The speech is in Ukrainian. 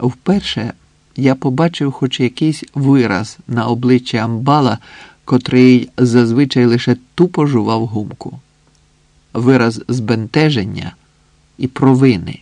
Вперше я побачив хоч якийсь вираз на обличчі амбала, котрий зазвичай лише тупо жував гумку. Вираз збентеження і провини.